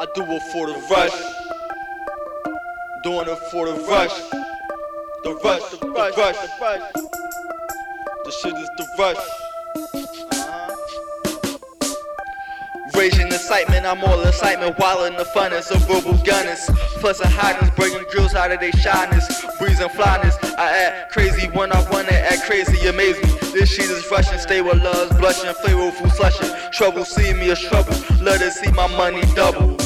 I do it for the rush. Doing it for the rush. The rush, the rush, the rush. The shit is the rush. Excitement, I'm all excitement, while in the funnest of verbal gunners. Fussing hotness, breaking drills out of their shyness, breezing flyness. I act crazy when I wanna act crazy, amaze me. This shit is rushing, stay with loves, blushing, flavorful slushing. Trouble, see me as trouble, let it see my money double.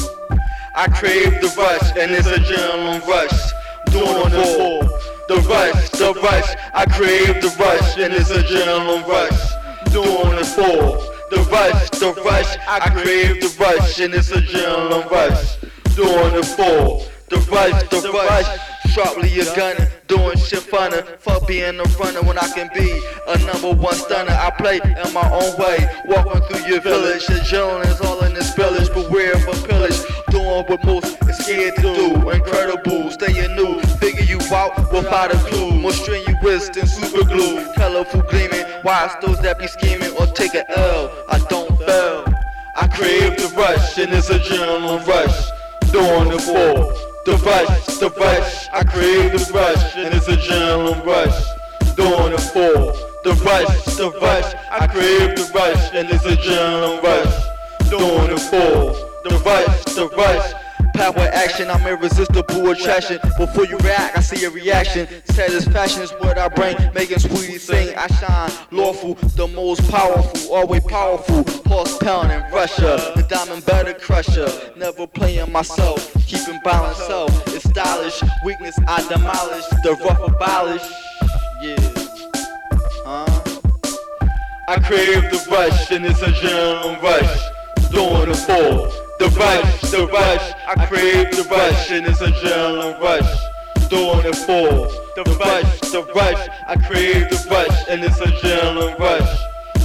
I crave the rush, and it's a adrenaline rush. Doing it for the rush, the rush. I crave the rush, and it's a adrenaline rush. Doing it for the rush, the rush. I crave the rush, and it's a adrenaline rush. Doing it for the rush, the rush. Sharply a gunner, doing shit funner. Fuck being a runner when I can be a number one stunner. I play in my own way, walking through your village. Adrenaline is all in this village, beware of a pillage. Doing what most is scared to do. Incredible, staying new, figure you out without a clue. More strenuous than super glue, colorful gleaming. Wise those that be scheming or take a L. the and it's a general rush. Doing it for the rush, the rush. I crave the rush, and it's a general rush. Doing it for the rush, the rush. I crave the rush, and it's a general rush. Doing it for the rush, the rush. Power action, I'm irresistible attraction. Before you react, I see a reaction. Satisfaction is what I bring, making sweetie sing. I shine, lawful, the most powerful, always powerful. Pulse pounding, Russia, the diamond better crusher. Never playing myself, keeping balance self. It's stylish, weakness I demolish, the rough abolish. Yeah, huh? I crave the rush, and it's a adrenaline rush. Doing it for the rush, the rush. I crave the rush, and it's a adrenaline rush. Doing it for the rush, the rush. I crave the rush, and it's a adrenaline rush.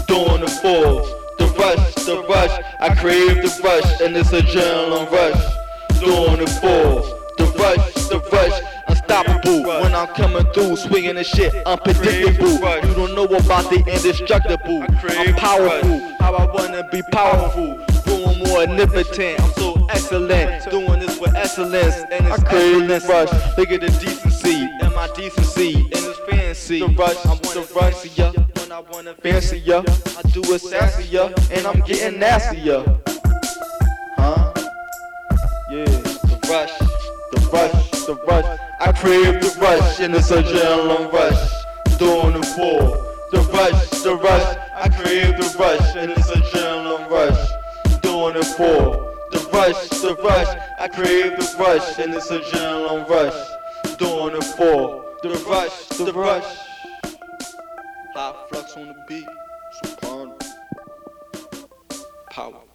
Doing it for the rush, the rush. I crave the rush, and it's a adrenaline rush. Doing it for the rush, the rush. Unstoppable when I'm coming through, swinging the shit unpredictable. You don't know about the indestructible. I'm powerful, how I wanna be powerful. Doing more omnipotent, I'm so excellent. Doing this with excellence, and it's excellence. Rush. Look at the decency, and my decency, and it's fancy. The rush, I wanna fancy ya. When I wanna fancy ya, I do it sassier, and I'm getting nastier. Huh? Yeah, the rush, the rush, the rush. I crave the rush, and it's a adrenaline rush. Doing the for the rush, the rush. I crave the rush, and it's a adrenaline rush. Doing it for the rush, the rush. I crave the rush, and it's a adrenaline rush. Doing it for the rush, the rush. High flux on the beat, Soprano. Power.